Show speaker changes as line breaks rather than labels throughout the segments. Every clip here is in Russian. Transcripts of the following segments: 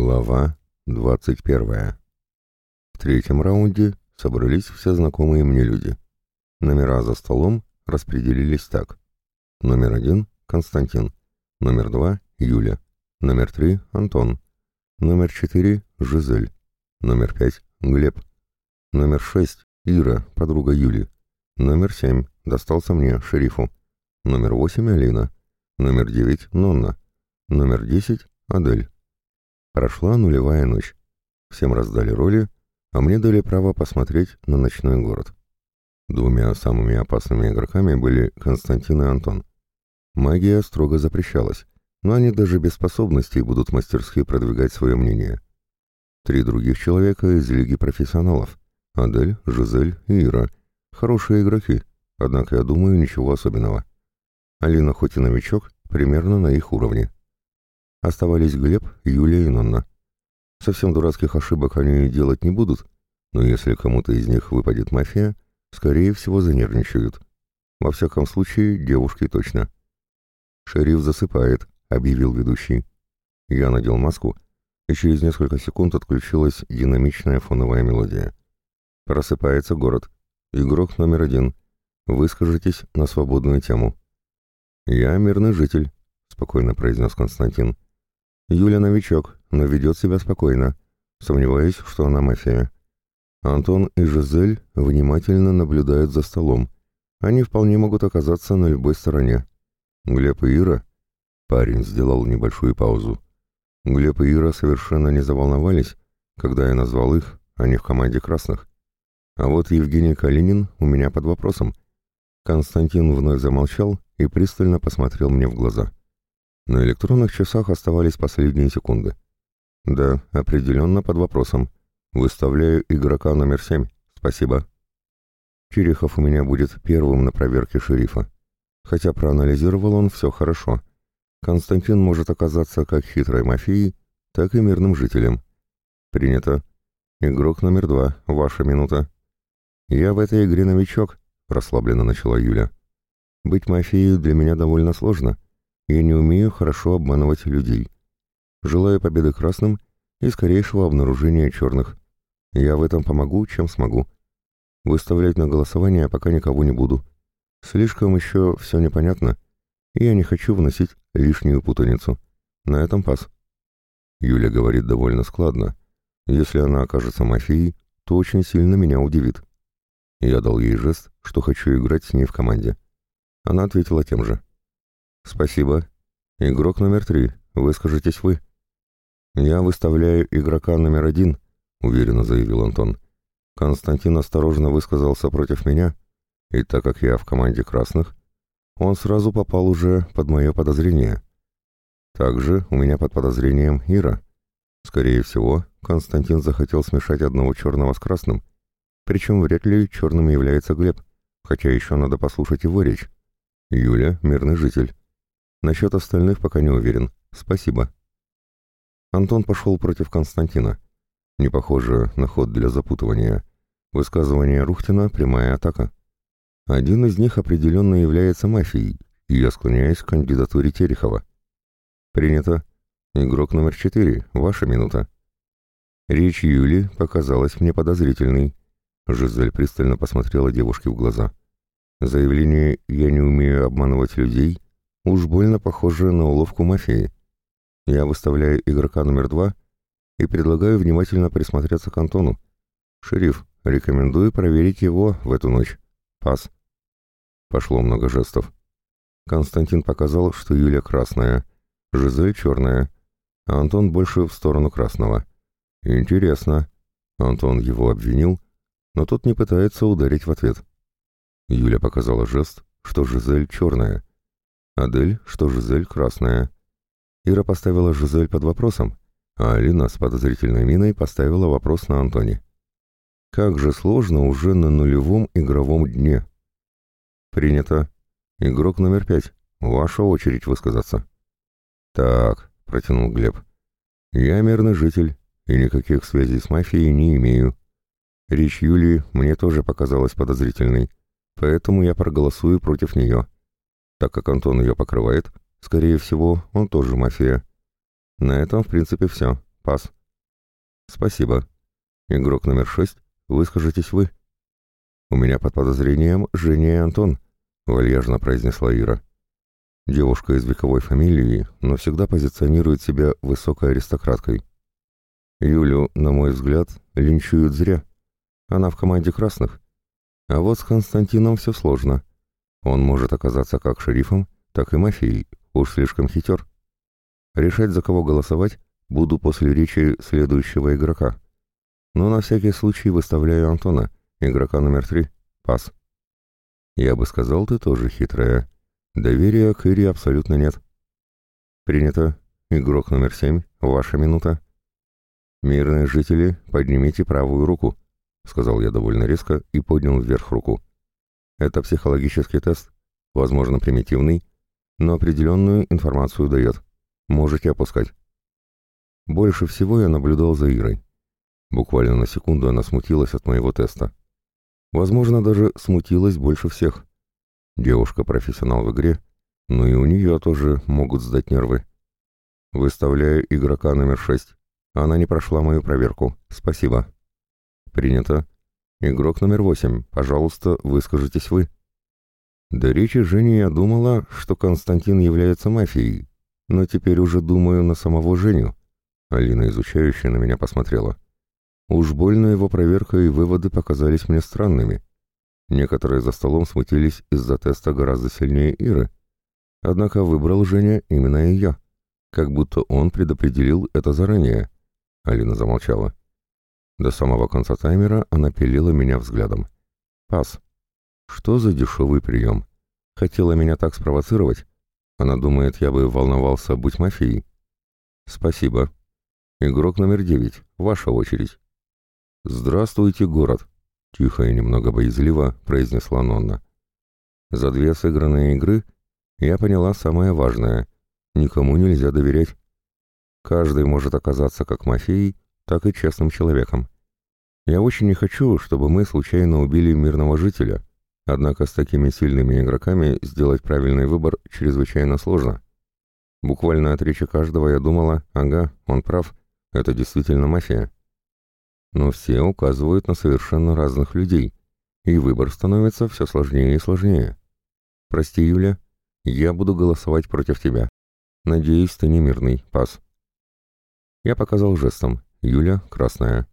Глава 21. В третьем раунде собрались все знакомые мне люди. Номера за столом распределились так. Номер один – Константин. Номер два – Юля. Номер три – Антон. Номер четыре – Жизель. Номер пять – Глеб. Номер шесть – Ира, подруга Юли. Номер семь – достался мне, шерифу. Номер восемь – Алина. Номер девять – Нонна. Номер десять – Адель. Прошла нулевая ночь. Всем раздали роли, а мне дали право посмотреть на ночной город. Двумя самыми опасными игроками были Константин и Антон. Магия строго запрещалась, но они даже без способностей будут мастерски продвигать свое мнение. Три других человека из Лиги профессионалов — Адель, Жизель и Ира. Хорошие игроки, однако, я думаю, ничего особенного. Алина хоть и новичок, примерно на их уровне. Оставались Глеб, Юлия и Нонна. Совсем дурацких ошибок они делать не будут, но если кому-то из них выпадет мафия, скорее всего занервничают. Во всяком случае, девушки точно. «Шериф засыпает», — объявил ведущий. Я надел маску, и через несколько секунд отключилась динамичная фоновая мелодия. Просыпается город. Игрок номер один. Выскажитесь на свободную тему. «Я мирный житель», — спокойно произнес Константин. Юля новичок, но ведет себя спокойно. Сомневаюсь, что она мафия. Антон и Жизель внимательно наблюдают за столом. Они вполне могут оказаться на любой стороне. Глеб и Ира... Парень сделал небольшую паузу. Глеб и Ира совершенно не заволновались, когда я назвал их, они в команде красных. А вот Евгений Калинин у меня под вопросом. Константин вновь замолчал и пристально посмотрел мне в глаза. На электронных часах оставались последние секунды. Да, определенно под вопросом. Выставляю игрока номер семь. Спасибо. Черехов у меня будет первым на проверке шерифа. Хотя проанализировал он все хорошо. Константин может оказаться как хитрой мафией, так и мирным жителем. Принято. Игрок номер два. Ваша минута. Я в этой игре новичок, расслабленно начала Юля. Быть мафией для меня довольно сложно. Я не умею хорошо обманывать людей. Желаю победы красным и скорейшего обнаружения черных. Я в этом помогу, чем смогу. Выставлять на голосование пока никого не буду. Слишком еще все непонятно, и я не хочу вносить лишнюю путаницу. На этом пас. Юля говорит довольно складно. Если она окажется мафией, то очень сильно меня удивит. Я дал ей жест, что хочу играть с ней в команде. Она ответила тем же. «Спасибо. Игрок номер три. Выскажитесь вы». «Я выставляю игрока номер один», — уверенно заявил Антон. Константин осторожно высказался против меня, и так как я в команде красных, он сразу попал уже под мое подозрение. Также у меня под подозрением Ира. Скорее всего, Константин захотел смешать одного черного с красным, причем вряд ли черным является Глеб, хотя еще надо послушать его речь. Юля — мирный житель. Насчет остальных пока не уверен. Спасибо. Антон пошел против Константина. Не похоже на ход для запутывания. Высказывание Рухтина — прямая атака. Один из них определенно является мафией, и я склоняюсь к кандидатуре Терехова. Принято. Игрок номер четыре. Ваша минута. Речь Юли показалась мне подозрительной. Жизель пристально посмотрела девушке в глаза. Заявление «я не умею обманывать людей» Уж больно похоже на уловку мафии. Я выставляю игрока номер два и предлагаю внимательно присмотреться к Антону. Шериф, рекомендую проверить его в эту ночь. Пас. Пошло много жестов. Константин показал, что Юля красная, Жизель черная, а Антон больше в сторону красного. Интересно. Антон его обвинил, но тот не пытается ударить в ответ. Юля показала жест, что Жизель черная. Адель, что Жизель красная. Ира поставила Жизель под вопросом, а Алина с подозрительной миной поставила вопрос на Антоне. Как же сложно уже на нулевом игровом дне. Принято. Игрок номер пять. Ваша очередь высказаться. Так, протянул Глеб. Я мирный житель и никаких связей с мафией не имею. Речь Юлии мне тоже показалась подозрительной, поэтому я проголосую против нее. Так как Антон ее покрывает, скорее всего, он тоже мафия. На этом, в принципе, все. Пас. Спасибо. Игрок номер шесть, выскажитесь вы. У меня под подозрением Женя и Антон, вальяжно произнесла Ира. Девушка из вековой фамилии, но всегда позиционирует себя высокой аристократкой. Юлю, на мой взгляд, линчуют зря. Она в команде красных. А вот с Константином все сложно. Он может оказаться как шерифом, так и мафией, уж слишком хитер. Решать, за кого голосовать, буду после речи следующего игрока. Но на всякий случай выставляю Антона, игрока номер три. Пас. Я бы сказал, ты тоже хитрая. Доверия к Ире абсолютно нет. Принято. Игрок номер семь. Ваша минута. Мирные жители, поднимите правую руку, сказал я довольно резко и поднял вверх руку. Это психологический тест, возможно, примитивный, но определенную информацию дает. Можете опускать. Больше всего я наблюдал за Ирой. Буквально на секунду она смутилась от моего теста. Возможно, даже смутилась больше всех. Девушка профессионал в игре, но и у нее тоже могут сдать нервы. Выставляю игрока номер шесть. Она не прошла мою проверку. Спасибо. Принято. Игрок номер восемь. Пожалуйста, выскажитесь вы. До речи Жени я думала, что Константин является мафией, но теперь уже думаю на самого Женю. Алина, изучающая, на меня посмотрела. Уж больно его проверка и выводы показались мне странными. Некоторые за столом смутились из-за теста гораздо сильнее Иры. Однако выбрал Женя именно ее, как будто он предопределил это заранее. Алина замолчала. До самого конца таймера она пилила меня взглядом. «Пас. Что за дешевый прием? Хотела меня так спровоцировать? Она думает, я бы волновался быть мафией?» «Спасибо. Игрок номер девять. Ваша очередь». «Здравствуйте, город!» — тихо и немного боязливо произнесла Нонна. «За две сыгранные игры я поняла самое важное. Никому нельзя доверять. Каждый может оказаться как мафией, так и честным человеком. Я очень не хочу, чтобы мы случайно убили мирного жителя, однако с такими сильными игроками сделать правильный выбор чрезвычайно сложно. Буквально от речи каждого я думала, ага, он прав, это действительно мафия но все указывают на совершенно разных людей, и выбор становится все сложнее и сложнее. Прости, Юля, я буду голосовать против тебя. Надеюсь, ты не мирный, пас. Я показал жестом. Юля — красная.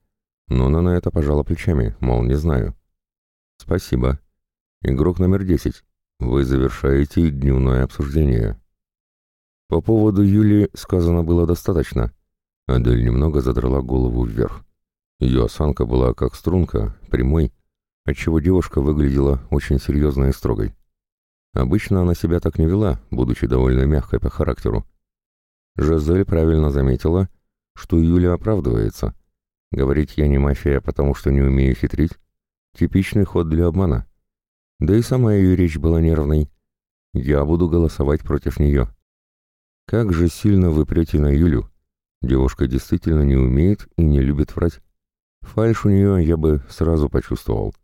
Но она на это пожала плечами, мол, не знаю. Спасибо. Игрок номер десять. Вы завершаете дневное обсуждение. По поводу Юли сказано было достаточно. Адель немного задрала голову вверх. Ее осанка была как струнка, прямой, отчего девушка выглядела очень серьезной и строгой. Обычно она себя так не вела, будучи довольно мягкой по характеру. Жизель правильно заметила, что Юля оправдывается. Говорить «я не мафия, потому что не умею хитрить» — типичный ход для обмана. Да и сама ее речь была нервной. «Я буду голосовать против нее». Как же сильно вы прете на Юлю. Девушка действительно не умеет и не любит врать. Фальш у нее я бы сразу почувствовал.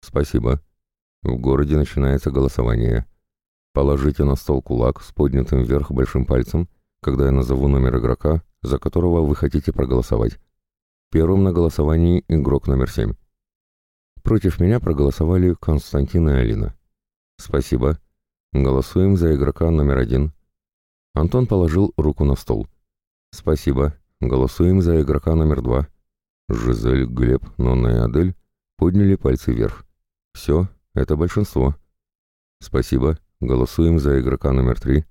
Спасибо. В городе начинается голосование. Положите на стол кулак с поднятым вверх большим пальцем, когда я назову номер игрока, за которого вы хотите проголосовать. Первым на голосовании игрок номер семь. Против меня проголосовали Константин и Алина. Спасибо. Голосуем за игрока номер один. Антон положил руку на стол. Спасибо. Голосуем за игрока номер два. Жизель, Глеб, Нонна и Адель подняли пальцы вверх. Все, это большинство. Спасибо. Голосуем за игрока номер три.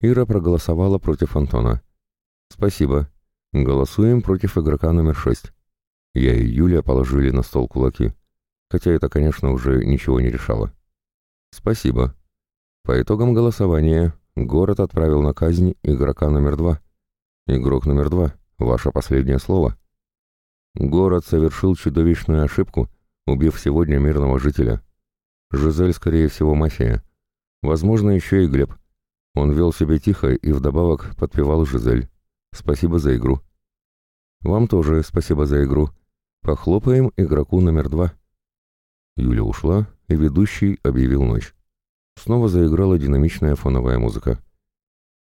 Ира проголосовала против Антона. Спасибо. Голосуем против игрока номер шесть. Я и Юля положили на стол кулаки. Хотя это, конечно, уже ничего не решало. Спасибо. По итогам голосования город отправил на казнь игрока номер два. Игрок номер два. Ваше последнее слово. Город совершил чудовищную ошибку, убив сегодня мирного жителя. Жизель, скорее всего, мафия. Возможно, еще и Глеб. Он вел себя тихо и вдобавок подпевал Жизель. Спасибо за игру. Вам тоже спасибо за игру. Похлопаем игроку номер два. Юля ушла, и ведущий объявил ночь. Снова заиграла динамичная фоновая музыка.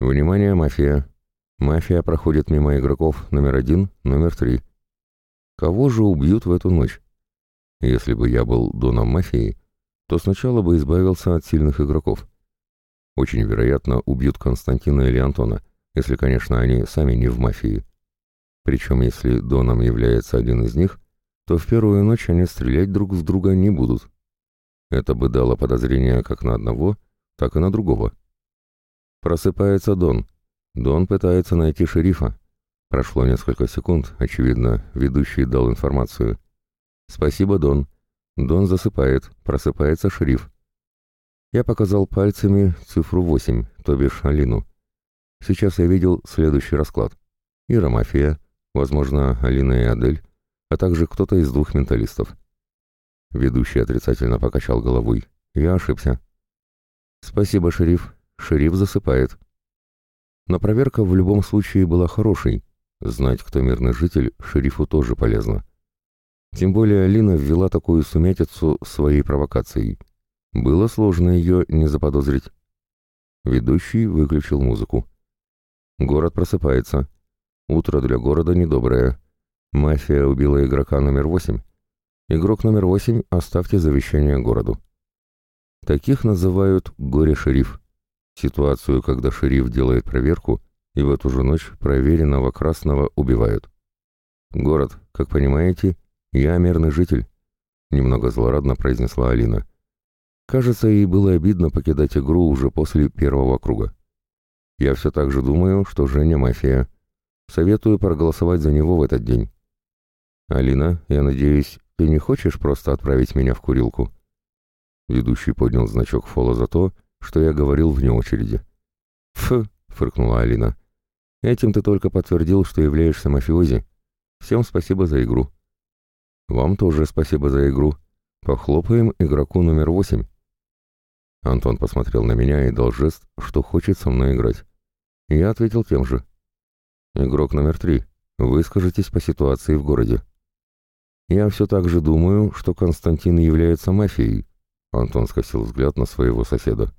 «Внимание, мафия! Мафия проходит мимо игроков номер один, номер три. Кого же убьют в эту ночь? Если бы я был доном мафии, то сначала бы избавился от сильных игроков. Очень вероятно, убьют Константина или Антона, если, конечно, они сами не в мафии. Причем, если доном является один из них, то в первую ночь они стрелять друг в друга не будут. Это бы дало подозрение как на одного, так и на другого. Просыпается Дон. Дон пытается найти шерифа. Прошло несколько секунд, очевидно, ведущий дал информацию. «Спасибо, Дон». Дон засыпает, просыпается шериф. Я показал пальцами цифру 8, то бишь Алину. Сейчас я видел следующий расклад. Ира Мафия, возможно, Алина и Адель, а также кто-то из двух менталистов. Ведущий отрицательно покачал головой. Я ошибся. Спасибо, шериф. Шериф засыпает. Но проверка в любом случае была хорошей. Знать, кто мирный житель, шерифу тоже полезно. Тем более Алина ввела такую сумятицу своей провокацией. Было сложно ее не заподозрить. Ведущий выключил музыку. Город просыпается. Утро для города недоброе. Мафия убила игрока номер восемь. Игрок номер восемь, оставьте завещание городу. Таких называют горе-шериф. Ситуацию, когда шериф делает проверку, и в эту же ночь проверенного красного убивают. Город, как понимаете, я мирный житель, немного злорадно произнесла Алина. Кажется, ей было обидно покидать игру уже после первого круга. Я все так же думаю, что Женя мафия. Советую проголосовать за него в этот день. «Алина, я надеюсь, ты не хочешь просто отправить меня в курилку?» Ведущий поднял значок фола за то, что я говорил вне очереди. «Ф», — фыркнула Алина. «Этим ты только подтвердил, что являешься мафиози. Всем спасибо за игру». «Вам тоже спасибо за игру. Похлопаем игроку номер восемь». Антон посмотрел на меня и дал жест, что хочет со мной играть. Я ответил тем же. «Игрок номер три. Выскажитесь по ситуации в городе». «Я все так же думаю, что Константин является мафией», — Антон скосил взгляд на своего соседа.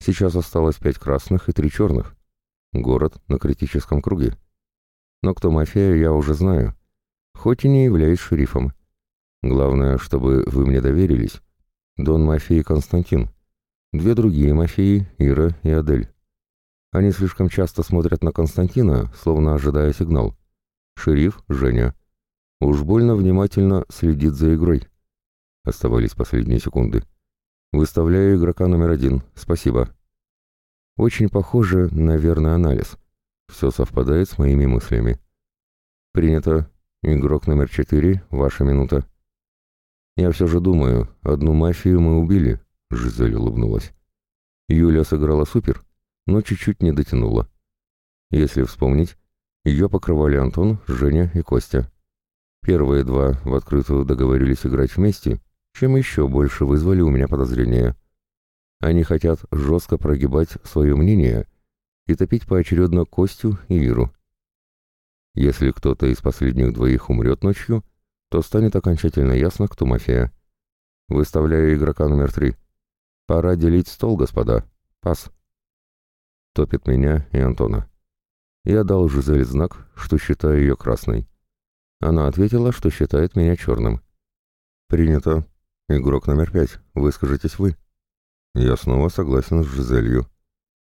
«Сейчас осталось пять красных и три черных. Город на критическом круге. Но кто мафия, я уже знаю, хоть и не являюсь шерифом. Главное, чтобы вы мне доверились. Дон мафии Константин. Две другие мафии, Ира и Адель. Они слишком часто смотрят на Константина, словно ожидая сигнал. Шериф — Женя». Уж больно внимательно следит за игрой. Оставались последние секунды. Выставляю игрока номер один. Спасибо. Очень похоже на верный анализ. Все совпадает с моими мыслями. Принято. Игрок номер четыре. Ваша минута. Я все же думаю, одну мафию мы убили. Жизель улыбнулась. Юля сыграла супер, но чуть-чуть не дотянула. Если вспомнить, ее покрывали Антон, Женя и Костя. Первые два в открытую договорились играть вместе, чем еще больше вызвали у меня подозрения. Они хотят жестко прогибать свое мнение и топить поочередно Костю и Иру. Если кто-то из последних двоих умрет ночью, то станет окончательно ясно, кто мафия. Выставляю игрока номер три. Пора делить стол, господа. Пас. Топит меня и Антона. Я дал Жизель знак, что считаю ее красной. Она ответила, что считает меня черным. «Принято. Игрок номер пять. Выскажитесь вы». Я снова согласен с Жизелью.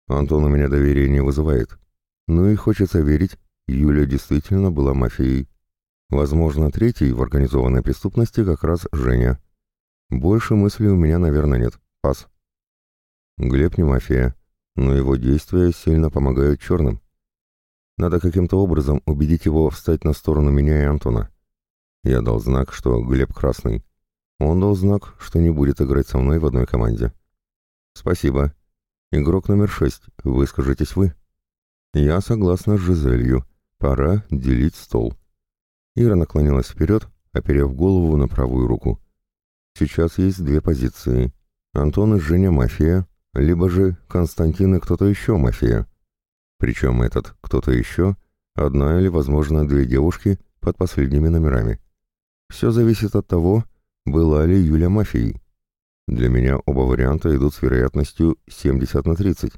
Антон у меня доверия не вызывает. Ну и хочется верить, Юля действительно была мафией. Возможно, третий в организованной преступности как раз Женя. Больше мыслей у меня, наверное, нет. Пас. Глеб не мафия, но его действия сильно помогают черным. Надо каким-то образом убедить его встать на сторону меня и Антона. Я дал знак, что Глеб красный. Он дал знак, что не будет играть со мной в одной команде. Спасибо. Игрок номер шесть. Выскажитесь вы. Я согласна с Жизелью. Пора делить стол. Ира наклонилась вперед, оперев голову на правую руку. Сейчас есть две позиции. Антон и Женя мафия, либо же Константин и кто-то еще мафия. Причем этот кто-то еще, одна или, возможно, две девушки под последними номерами. Все зависит от того, была ли Юля мафией. Для меня оба варианта идут с вероятностью 70 на 30.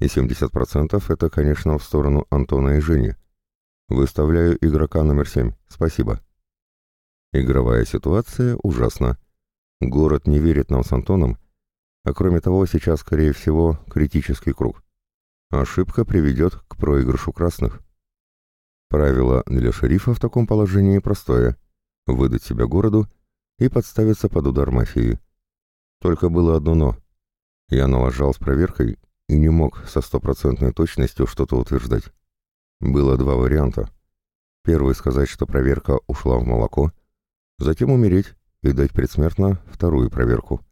И 70% это, конечно, в сторону Антона и Жени. Выставляю игрока номер 7. Спасибо. Игровая ситуация ужасна. Город не верит нам с Антоном, а кроме того, сейчас, скорее всего, критический круг. Ошибка приведет к проигрышу красных. Правило для шерифа в таком положении простое — выдать себя городу и подставиться под удар мафии. Только было одно «но». Я налажал с проверкой и не мог со стопроцентной точностью что-то утверждать. Было два варианта. Первый — сказать, что проверка ушла в молоко, затем умереть и дать предсмертно вторую проверку.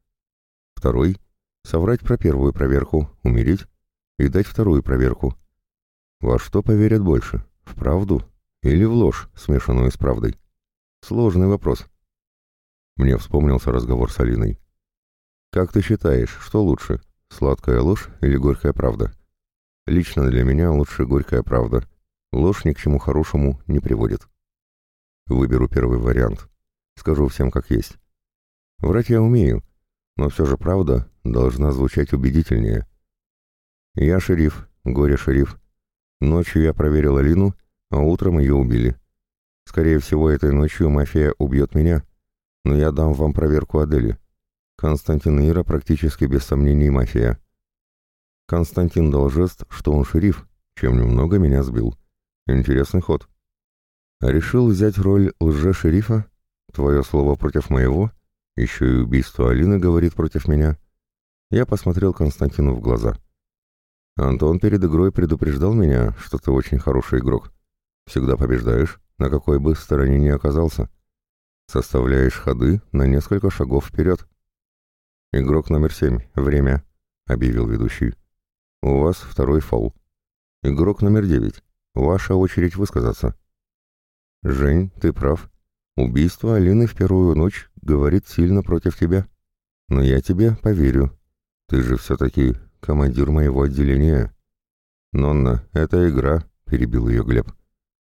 Второй — соврать про первую проверку, умереть и дать вторую проверку. Во что поверят больше, в правду или в ложь, смешанную с правдой? Сложный вопрос. Мне вспомнился разговор с Алиной. «Как ты считаешь, что лучше, сладкая ложь или горькая правда?» «Лично для меня лучше горькая правда. Ложь ни к чему хорошему не приводит». Выберу первый вариант. Скажу всем как есть. Врать я умею, но все же правда должна звучать убедительнее. Я шериф, горе-шериф. Ночью я проверил Алину, а утром ее убили. Скорее всего, этой ночью мафия убьет меня, но я дам вам проверку Адели. Константин Ира практически без сомнений мафия. Константин дал жест, что он шериф, чем немного меня сбил. Интересный ход. Решил взять роль лже-шерифа? Твое слово против моего? Еще и убийство Алины говорит против меня. Я посмотрел Константину в глаза. Антон перед игрой предупреждал меня, что ты очень хороший игрок. Всегда побеждаешь, на какой бы стороне ни оказался. Составляешь ходы на несколько шагов вперед. Игрок номер семь. Время, объявил ведущий. У вас второй фол. Игрок номер девять. Ваша очередь высказаться. Жень, ты прав. Убийство Алины в первую ночь говорит сильно против тебя. Но я тебе поверю. Ты же все-таки командир моего отделения. Нонна, это игра, перебил ее Глеб.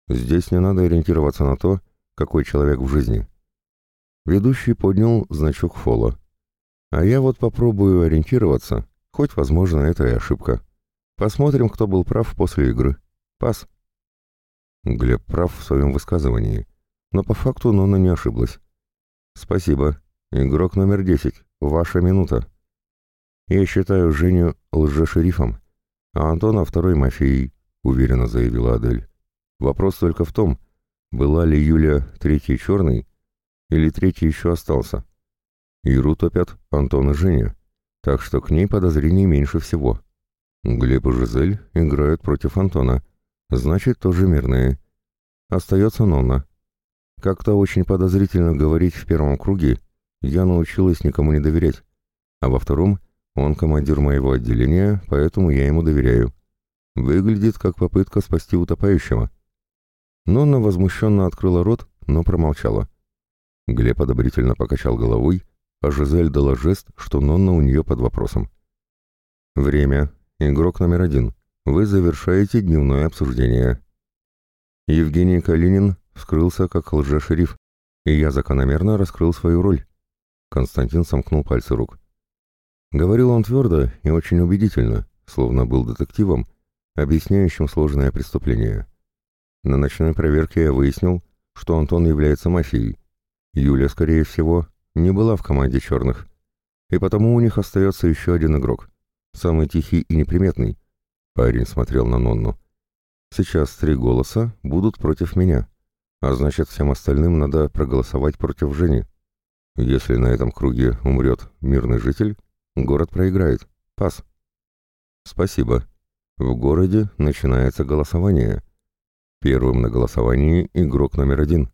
Здесь не надо ориентироваться на то, какой человек в жизни. Ведущий поднял значок фола. А я вот попробую ориентироваться, хоть, возможно, это и ошибка. Посмотрим, кто был прав после игры. Пас. Глеб прав в своем высказывании, но по факту Нонна не ошиблась. «Спасибо. Игрок номер десять. Ваша минута». «Я считаю Женю лже-шерифом, а Антона второй мафией», — уверенно заявила Адель. «Вопрос только в том, была ли Юля третьей черной, или третий еще остался. Иру топят Антон и Женя, так что к ней подозрений меньше всего. Глеб и Жизель играют против Антона, значит, тоже мирные. Остается Нонна. Как-то очень подозрительно говорить в первом круге, я научилась никому не доверять, а во втором он командир моего отделения, поэтому я ему доверяю. Выглядит как попытка спасти утопающего. Нонна возмущенно открыла рот, но промолчала. Глеб одобрительно покачал головой, а Жизель дала жест, что Нонна у нее под вопросом. «Время. Игрок номер один. Вы завершаете дневное обсуждение». Евгений Калинин вскрылся как лже-шериф, и я закономерно раскрыл свою роль. Константин сомкнул пальцы рук. Говорил он твердо и очень убедительно, словно был детективом, объясняющим сложное преступление. На ночной проверке я выяснил, что Антон является мафией. Юля, скорее всего, не была в команде черных. И потому у них остается еще один игрок. Самый тихий и неприметный. Парень смотрел на Нонну. Сейчас три голоса будут против меня. А значит, всем остальным надо проголосовать против Жени. Если на этом круге умрет мирный житель, город проиграет. Пас. Спасибо. В городе начинается голосование. Первым на голосовании игрок номер один.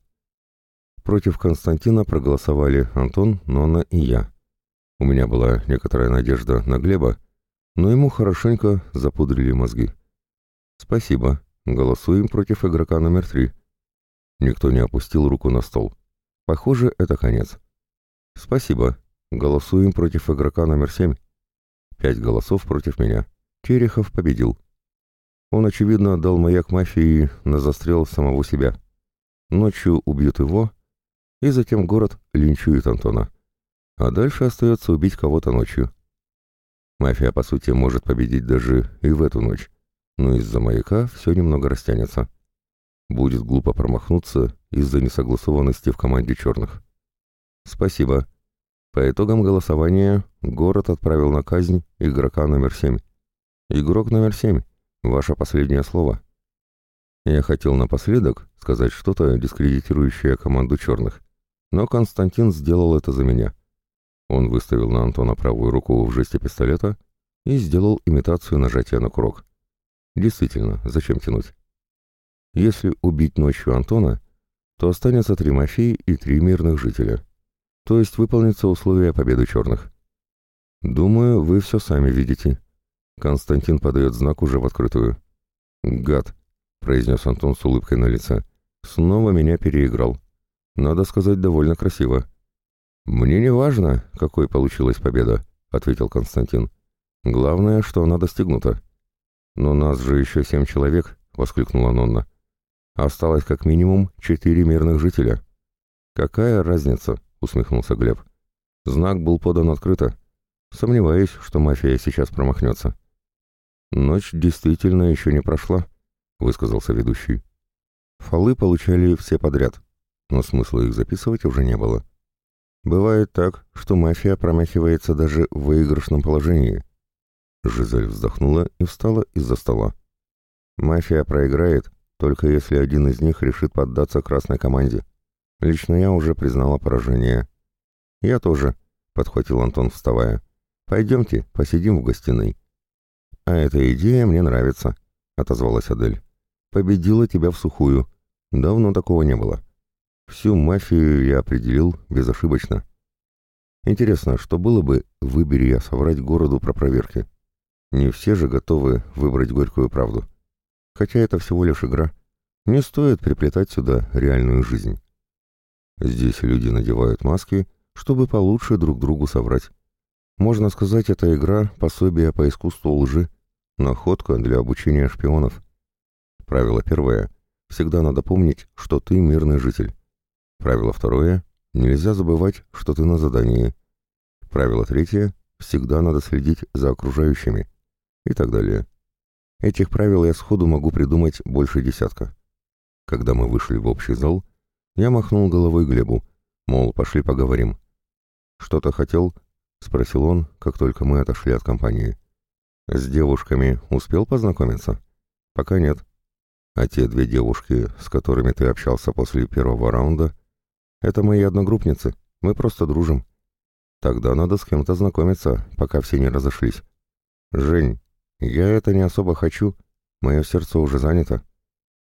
Против Константина проголосовали Антон, Нона и я. У меня была некоторая надежда на Глеба, но ему хорошенько запудрили мозги. Спасибо. Голосуем против игрока номер три. Никто не опустил руку на стол. Похоже, это конец. Спасибо. Голосуем против игрока номер семь. Пять голосов против меня. Терехов победил. Он, очевидно, отдал маяк мафии на застрел самого себя. Ночью убьют его, и затем город линчует Антона. А дальше остается убить кого-то ночью. Мафия, по сути, может победить даже и в эту ночь, но из-за маяка все немного растянется. Будет глупо промахнуться из-за несогласованности в команде черных. Спасибо. По итогам голосования город отправил на казнь игрока номер семь. Игрок номер семь. Ваше последнее слово. Я хотел напоследок сказать что-то, дискредитирующее команду черных, но Константин сделал это за меня. Он выставил на Антона правую руку в жесте пистолета и сделал имитацию нажатия на курок. Действительно, зачем тянуть? Если убить ночью Антона, то останется три мафии и три мирных жителя. То есть выполнится условие победы черных. Думаю, вы все сами видите. Константин подает знак уже в открытую. «Гад», — произнес Антон с улыбкой на лице, — «снова меня переиграл. Надо сказать, довольно красиво». «Мне не важно, какой получилась победа», — ответил Константин. «Главное, что она достигнута». «Но нас же еще семь человек», — воскликнула Нонна. «Осталось как минимум четыре мирных жителя». «Какая разница?» — усмехнулся Глеб. «Знак был подан открыто. Сомневаюсь, что мафия сейчас промахнется». «Ночь действительно еще не прошла», — высказался ведущий. Фолы получали все подряд, но смысла их записывать уже не было. Бывает так, что мафия промахивается даже в выигрышном положении. Жизель вздохнула и встала из-за стола. Мафия проиграет, только если один из них решит поддаться красной команде. Лично я уже признала поражение. Я тоже, подхватил Антон, вставая. Пойдемте, посидим в гостиной. А эта идея мне нравится, отозвалась Адель. Победила тебя в сухую. Давно такого не было. Всю мафию я определил безошибочно. Интересно, что было бы, выбери я соврать городу про проверки. Не все же готовы выбрать горькую правду. Хотя это всего лишь игра. Не стоит приплетать сюда реальную жизнь. Здесь люди надевают маски, чтобы получше друг другу соврать. Можно сказать, это игра пособие по искусству лжи, находка для обучения шпионов. Правило первое. Всегда надо помнить, что ты мирный житель. Правило второе. Нельзя забывать, что ты на задании. Правило третье. Всегда надо следить за окружающими. И так далее. Этих правил я сходу могу придумать больше десятка. Когда мы вышли в общий зал, я махнул головой Глебу, мол, пошли поговорим. «Что-то хотел?» — спросил он, как только мы отошли от компании. «С девушками успел познакомиться?» «Пока нет. А те две девушки, с которыми ты общался после первого раунда, это мои одногруппницы, мы просто дружим. Тогда надо с кем-то знакомиться, пока все не разошлись. Жень, я это не особо хочу, мое сердце уже занято.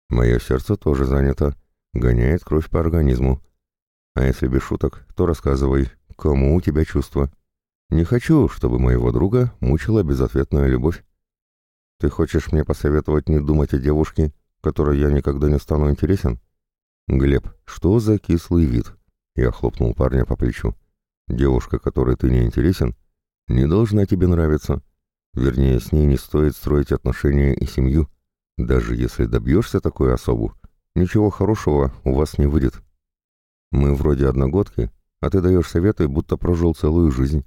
Мое сердце тоже занято, гоняет кровь по организму. А если без шуток, то рассказывай, кому у тебя чувства. Не хочу, чтобы моего друга мучила безответная любовь. Ты хочешь мне посоветовать не думать о девушке, которой я никогда не стану интересен? Глеб, что за кислый вид? Я хлопнул парня по плечу. Девушка, которой ты не интересен, не должна тебе нравиться. Вернее, с ней не стоит строить отношения и семью. Даже если добьешься такой особу, ничего хорошего у вас не выйдет. Мы вроде одногодки, а ты даешь советы, будто прожил целую жизнь.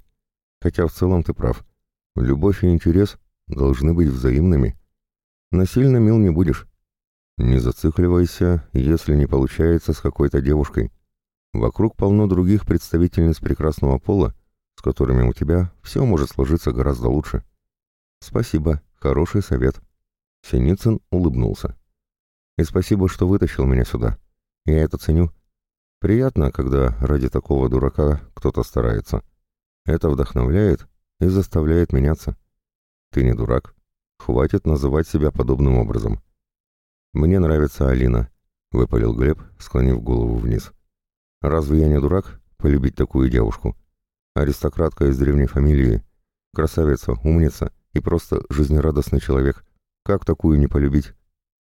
Хотя в целом ты прав. Любовь и интерес должны быть взаимными. Насильно мил не будешь. Не зацикливайся, если не получается с какой-то девушкой. Вокруг полно других представительниц прекрасного пола, с которыми у тебя все может сложиться гораздо лучше. Спасибо, хороший совет. Синицын улыбнулся. И спасибо, что вытащил меня сюда. Я это ценю. Приятно, когда ради такого дурака кто-то старается. Это вдохновляет и заставляет меняться. Ты не дурак. Хватит называть себя подобным образом. Мне нравится Алина, выпалил Глеб, склонив голову вниз. Разве я не дурак полюбить такую девушку? Аристократка из древней фамилии, красавица, умница и просто жизнерадостный человек. Как такую не полюбить?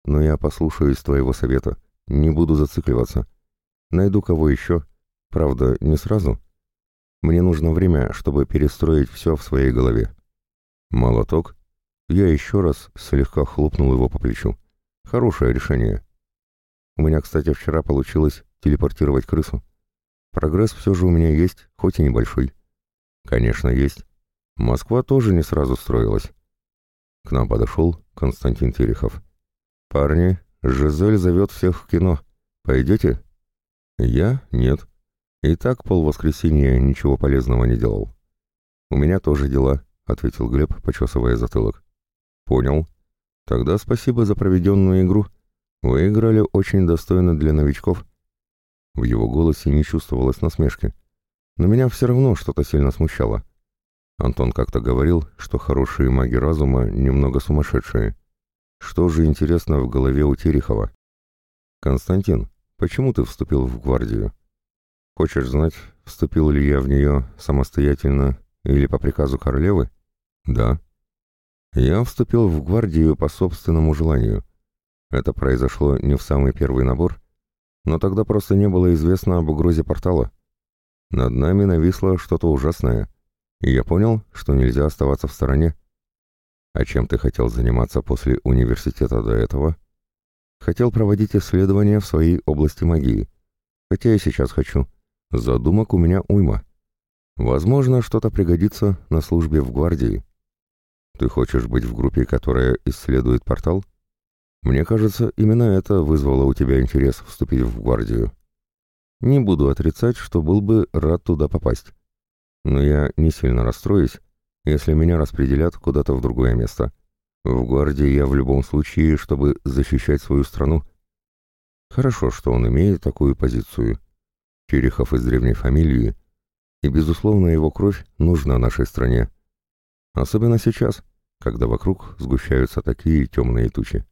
Но я послушаюсь твоего совета, не буду зацикливаться. Найду кого еще. Правда, не сразу. Мне нужно время, чтобы перестроить все в своей голове. Молоток. Я еще раз слегка хлопнул его по плечу. Хорошее решение. У меня, кстати, вчера получилось телепортировать крысу. Прогресс все же у меня есть, хоть и небольшой. Конечно, есть. Москва тоже не сразу строилась. К нам подошел Константин Терехов. «Парни, Жизель зовет всех в кино. Пойдете?» «Я? Нет. И так полвоскресенья ничего полезного не делал». «У меня тоже дела», — ответил Глеб, почесывая затылок. «Понял. Тогда спасибо за проведенную игру. Вы играли очень достойно для новичков». В его голосе не чувствовалось насмешки. Но меня все равно что-то сильно смущало. Антон как-то говорил, что хорошие маги разума немного сумасшедшие. Что же интересно в голове у Терехова? «Константин, почему ты вступил в гвардию? Хочешь знать, вступил ли я в нее самостоятельно или по приказу королевы?» «Да». «Я вступил в гвардию по собственному желанию. Это произошло не в самый первый набор, но тогда просто не было известно об угрозе портала. Над нами нависло что-то ужасное» и я понял, что нельзя оставаться в стороне. А чем ты хотел заниматься после университета до этого? Хотел проводить исследования в своей области магии. Хотя и сейчас хочу. Задумок у меня уйма. Возможно, что-то пригодится на службе в гвардии. Ты хочешь быть в группе, которая исследует портал? Мне кажется, именно это вызвало у тебя интерес вступить в гвардию. Не буду отрицать, что был бы рад туда попасть но я не сильно расстроюсь, если меня распределят куда-то в другое место. В гвардии я в любом случае, чтобы защищать свою страну. Хорошо, что он имеет такую позицию. Терехов из древней фамилии, и, безусловно, его кровь нужна нашей стране. Особенно сейчас, когда вокруг сгущаются такие темные тучи.